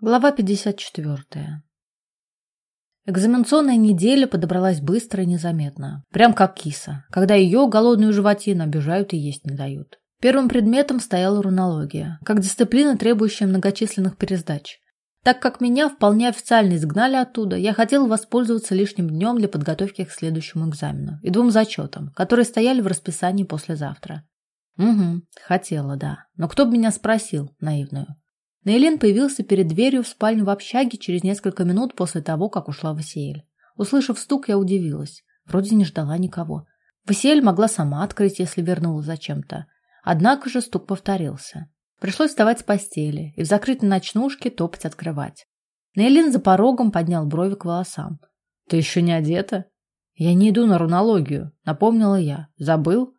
Глава 54. Экзаменационная неделя подобралась быстро и незаметно. Прям как киса, когда ее, голодную животину, обижают и есть не дают. Первым предметом стояла рунология, как дисциплина, требующая многочисленных пересдач. Так как меня вполне официально изгнали оттуда, я хотела воспользоваться лишним днем для подготовки к следующему экзамену и двум зачетам, которые стояли в расписании послезавтра. Угу, хотела, да. Но кто бы меня спросил, наивную. Нейлин появился перед дверью в спальню в общаге через несколько минут после того, как ушла Васиэль. Услышав стук, я удивилась. Вроде не ждала никого. Васиэль могла сама открыть, если вернула зачем-то. Однако же стук повторился. Пришлось вставать с постели и в закрытой ночнушке топать открывать. Нейлин за порогом поднял брови к волосам. «Ты еще не одета?» «Я не иду на рунологию», — напомнила я. «Забыл?»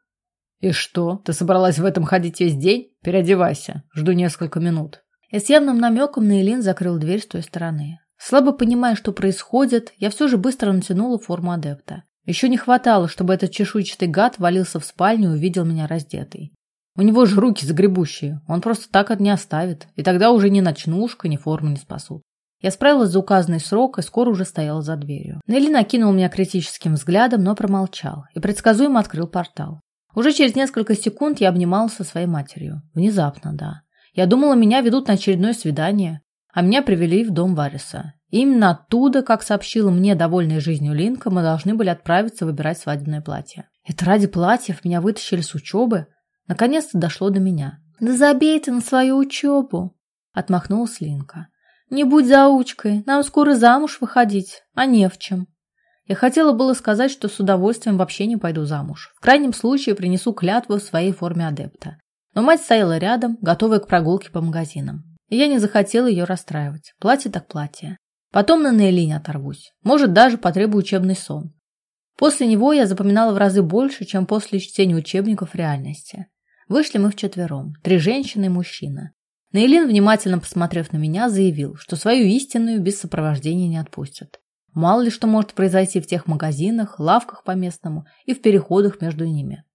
«И что, ты собралась в этом ходить весь день? Переодевайся. Жду несколько минут». И с явным намеком Нейлин закрыл дверь с той стороны. Слабо понимая, что происходит, я все же быстро натянула форму адепта. Еще не хватало, чтобы этот чешуйчатый гад валился в спальню и увидел меня раздетой. У него же руки загребущие, он просто так это не оставит, и тогда уже ни ночнушка, ни форма не спасут. Я справилась за указанный срок и скоро уже стояла за дверью. Нелли накинул меня критическим взглядом, но промолчал и предсказуемо открыл портал. Уже через несколько секунд я обнималась со своей матерью. Внезапно, да. Я думала, меня ведут на очередное свидание, а меня привели в дом Вариса. именно оттуда, как сообщила мне довольная жизнью Линка, мы должны были отправиться выбирать свадебное платье. Это ради платьев меня вытащили с учебы. Наконец-то дошло до меня. «Да забей ты на свою учебу!» — отмахнулась Линка. «Не будь заучкой, нам скоро замуж выходить, а не в чем». Я хотела было сказать, что с удовольствием вообще не пойду замуж. В крайнем случае принесу клятву в своей форме адепта. Но мать стояла рядом, готовая к прогулке по магазинам. И я не захотела ее расстраивать. Платье так платье. Потом на Нейлине оторвусь. Может, даже потребую учебный сон. После него я запоминала в разы больше, чем после чтения учебников реальности. Вышли мы вчетвером. Три женщины и мужчина. Нейлин, внимательно посмотрев на меня, заявил, что свою истинную без сопровождения не отпустят. Мало ли что может произойти в тех магазинах, лавках по-местному и в переходах между ними.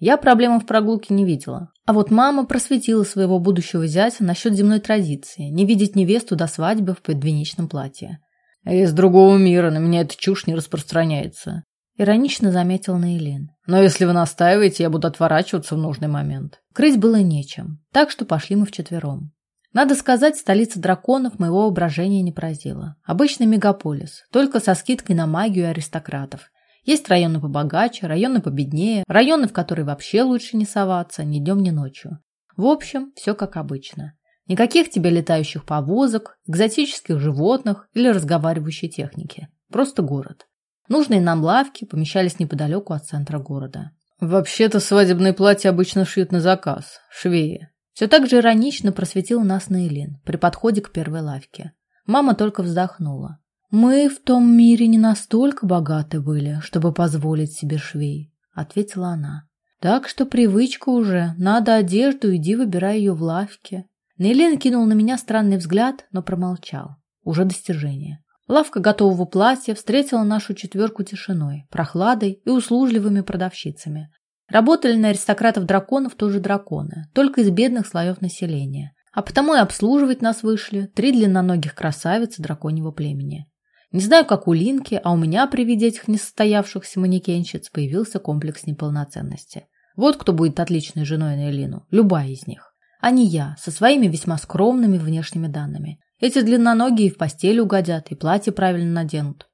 Я проблемы в прогулке не видела. А вот мама просветила своего будущего зятя насчет земной традиции – не видеть невесту до свадьбы в подвенечном платье. «Из другого мира на меня эта чушь не распространяется», – иронично заметил Наилин. «Но если вы настаиваете, я буду отворачиваться в нужный момент». Крыть было нечем, так что пошли мы вчетвером. Надо сказать, столица драконов моего воображения не поразила. Обычный мегаполис, только со скидкой на магию аристократов – есть районы побогаче, районы победнее, районы, в которые вообще лучше не соваться ни днем, ни ночью. В общем, все как обычно. Никаких тебе летающих повозок, экзотических животных или разговаривающей техники. Просто город. Нужные нам лавки помещались неподалеку от центра города. Вообще-то свадебные платья обычно шьют на заказ. Швеи. Все так же иронично просветил нас Нейлин при подходе к первой лавке. Мама только вздохнула. «Мы в том мире не настолько богаты были, чтобы позволить себе швей», — ответила она. «Так что привычка уже. Надо одежду, иди выбирай ее в лавке». Нейлин кинул на меня странный взгляд, но промолчал. Уже достижение. Лавка готового платья встретила нашу четверку тишиной, прохладой и услужливыми продавщицами. Работали на аристократов-драконов тоже драконы, только из бедных слоев населения. А потому и обслуживать нас вышли три длинноногих красавицы драконьего племени. Не знаю, как у Линки, а у меня при виде этих несостоявшихся манекенщиц появился комплекс неполноценности. Вот кто будет отличной женой на Элину, любая из них. А не я, со своими весьма скромными внешними данными. Эти длинноногие в постель угодят, и платье правильно наденут.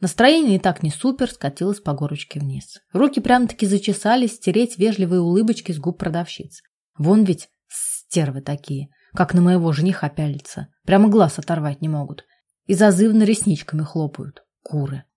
Настроение и так не супер, скатилось по горочке вниз. Руки прямо-таки зачесались стереть вежливые улыбочки с губ продавщиц. Вон ведь стервы такие, как на моего жениха пялятся. Прямо глаз оторвать не могут и зазывно ресничками хлопают. Куры.